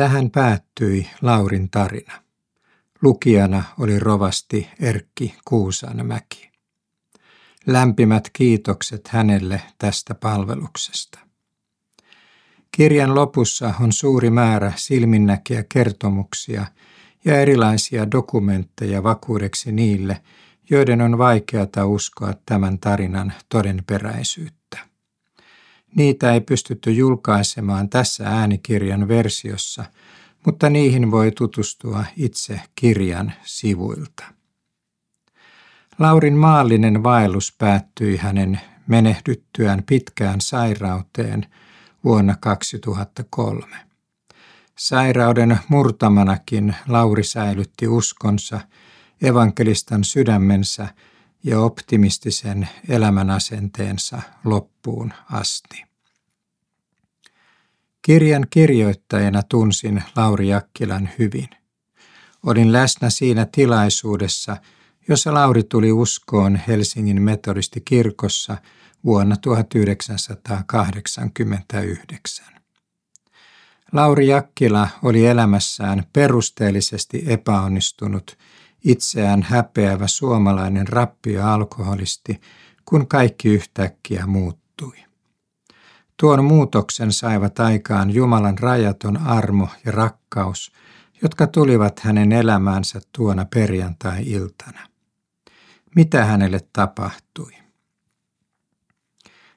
Tähän päättyi Laurin tarina. Lukijana oli rovasti Erkki Kuusanmäki. Lämpimät kiitokset hänelle tästä palveluksesta. Kirjan lopussa on suuri määrä silminnäkiä kertomuksia ja erilaisia dokumentteja vakuudeksi niille, joiden on vaikeata uskoa tämän tarinan todenperäisyyttä. Niitä ei pystytty julkaisemaan tässä äänikirjan versiossa, mutta niihin voi tutustua itse kirjan sivuilta. Laurin maallinen vaellus päättyi hänen menehdyttyään pitkään sairauteen vuonna 2003. Sairauden murtamanakin Lauri säilytti uskonsa, evankelistan sydämensä ja optimistisen elämänasenteensa loppuun asti. Kirjan kirjoittajana tunsin Lauri Jakkilan hyvin. Olin läsnä siinä tilaisuudessa, jossa Lauri tuli uskoon Helsingin metodistikirkossa vuonna 1989. Lauri Jakkila oli elämässään perusteellisesti epäonnistunut, itseään häpeävä suomalainen rappio-alkoholisti, kun kaikki yhtäkkiä muuttui. Tuon muutoksen saivat aikaan Jumalan rajaton armo ja rakkaus, jotka tulivat hänen elämäänsä tuona perjantai-iltana. Mitä hänelle tapahtui?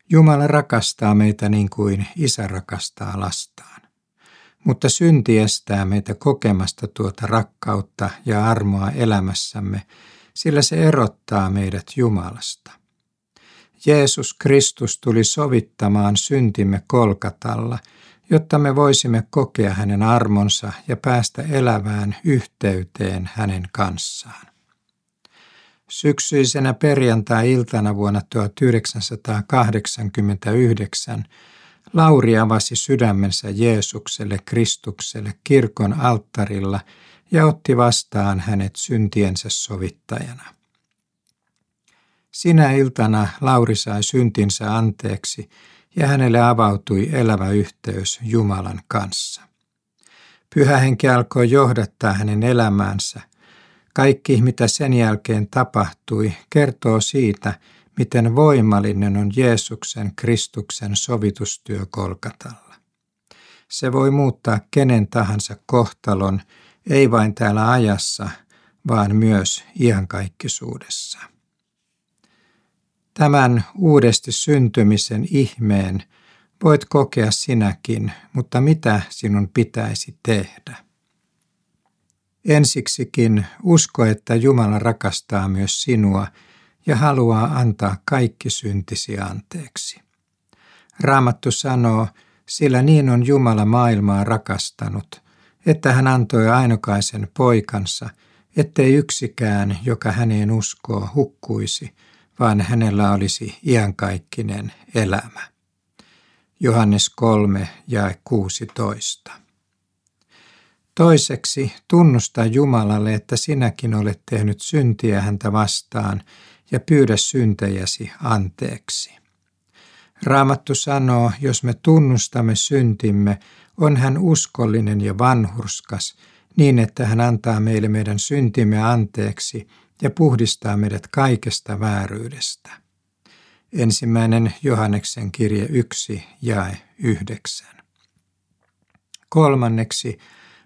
Jumala rakastaa meitä niin kuin isä rakastaa lastaan. Mutta synti estää meitä kokemasta tuota rakkautta ja armoa elämässämme, sillä se erottaa meidät Jumalasta. Jeesus Kristus tuli sovittamaan syntimme kolkatalla, jotta me voisimme kokea hänen armonsa ja päästä elävään yhteyteen hänen kanssaan. Syksyisenä perjantai-iltana vuonna 1989 Lauri avasi sydämensä Jeesukselle Kristukselle kirkon alttarilla ja otti vastaan hänet syntiensä sovittajana. Sinä iltana Lauri sai syntinsä anteeksi ja hänelle avautui elävä yhteys Jumalan kanssa. Pyhä henki alkoi johdattaa hänen elämäänsä. Kaikki, mitä sen jälkeen tapahtui, kertoo siitä, miten voimallinen on Jeesuksen Kristuksen sovitustyö Kolkatalla. Se voi muuttaa kenen tahansa kohtalon, ei vain täällä ajassa, vaan myös iankaikkisuudessa. Tämän uudesti syntymisen ihmeen voit kokea sinäkin, mutta mitä sinun pitäisi tehdä? Ensiksikin usko, että Jumala rakastaa myös sinua ja haluaa antaa kaikki syntisi anteeksi. Raamattu sanoo, sillä niin on Jumala maailmaa rakastanut, että hän antoi ainokaisen poikansa, ettei yksikään, joka häneen uskoo, hukkuisi, vaan hänellä olisi iankaikkinen elämä. Johannes 3 ja 16. Toiseksi tunnusta Jumalalle, että sinäkin olet tehnyt syntiä häntä vastaan ja pyydä syntejäsi anteeksi. Raamattu sanoo, jos me tunnustamme syntimme, on hän uskollinen ja vanhurskas, niin että hän antaa meille meidän syntimme anteeksi ja puhdistaa meidät kaikesta vääryydestä. Ensimmäinen Johanneksen kirje 1 jae 9. Kolmanneksi,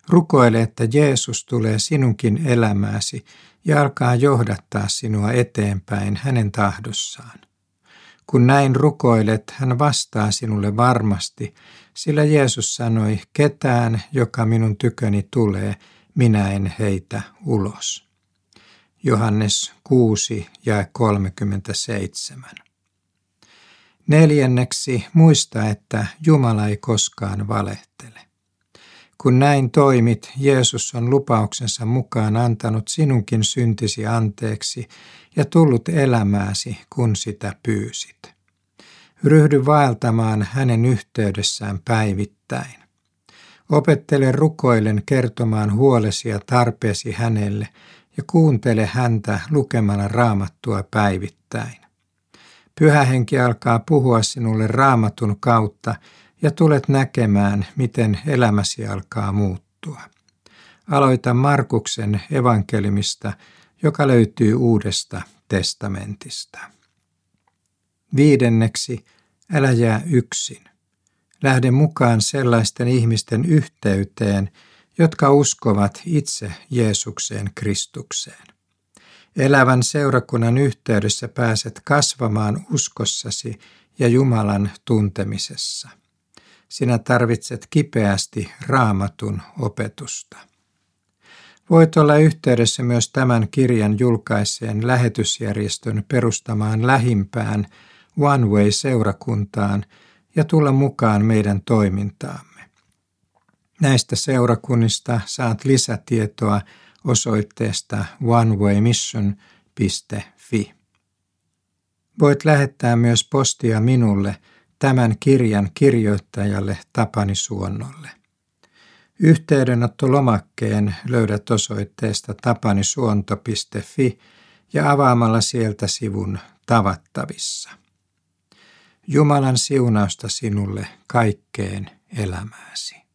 rukoile, että Jeesus tulee sinunkin elämääsi ja alkaa johdattaa sinua eteenpäin hänen tahdossaan. Kun näin rukoilet, hän vastaa sinulle varmasti, sillä Jeesus sanoi, ketään, joka minun tyköni tulee, minä en heitä ulos. Johannes 6 ja 37. Neljänneksi muista, että Jumala ei koskaan valehtele. Kun näin toimit, Jeesus on lupauksensa mukaan antanut sinunkin syntisi anteeksi ja tullut elämääsi, kun sitä pyysit. Ryhdy vaeltamaan hänen yhteydessään päivittäin. Opettele rukoilen kertomaan huolesi ja tarpeesi hänelle ja kuuntele häntä lukemalla raamattua päivittäin. Pyhä henki alkaa puhua sinulle raamatun kautta ja tulet näkemään, miten elämäsi alkaa muuttua. Aloita Markuksen evankelimista, joka löytyy Uudesta testamentista. Viidenneksi, älä jää yksin. Lähde mukaan sellaisten ihmisten yhteyteen, jotka uskovat itse Jeesukseen Kristukseen. Elävän seurakunnan yhteydessä pääset kasvamaan uskossasi ja Jumalan tuntemisessa. Sinä tarvitset kipeästi raamatun opetusta. Voit olla yhteydessä myös tämän kirjan julkaiseen lähetysjärjestön perustamaan lähimpään One Way-seurakuntaan ja tulla mukaan meidän toimintaamme. Näistä seurakunnista saat lisätietoa osoitteesta onewaymission.fi. Voit lähettää myös postia minulle tämän kirjan kirjoittajalle Tapani Suonnolle. Yhteydenottolomakkeen löydät osoitteesta tapanisuonto.fi ja avaamalla sieltä sivun tavattavissa. Jumalan siunausta sinulle kaikkeen elämääsi.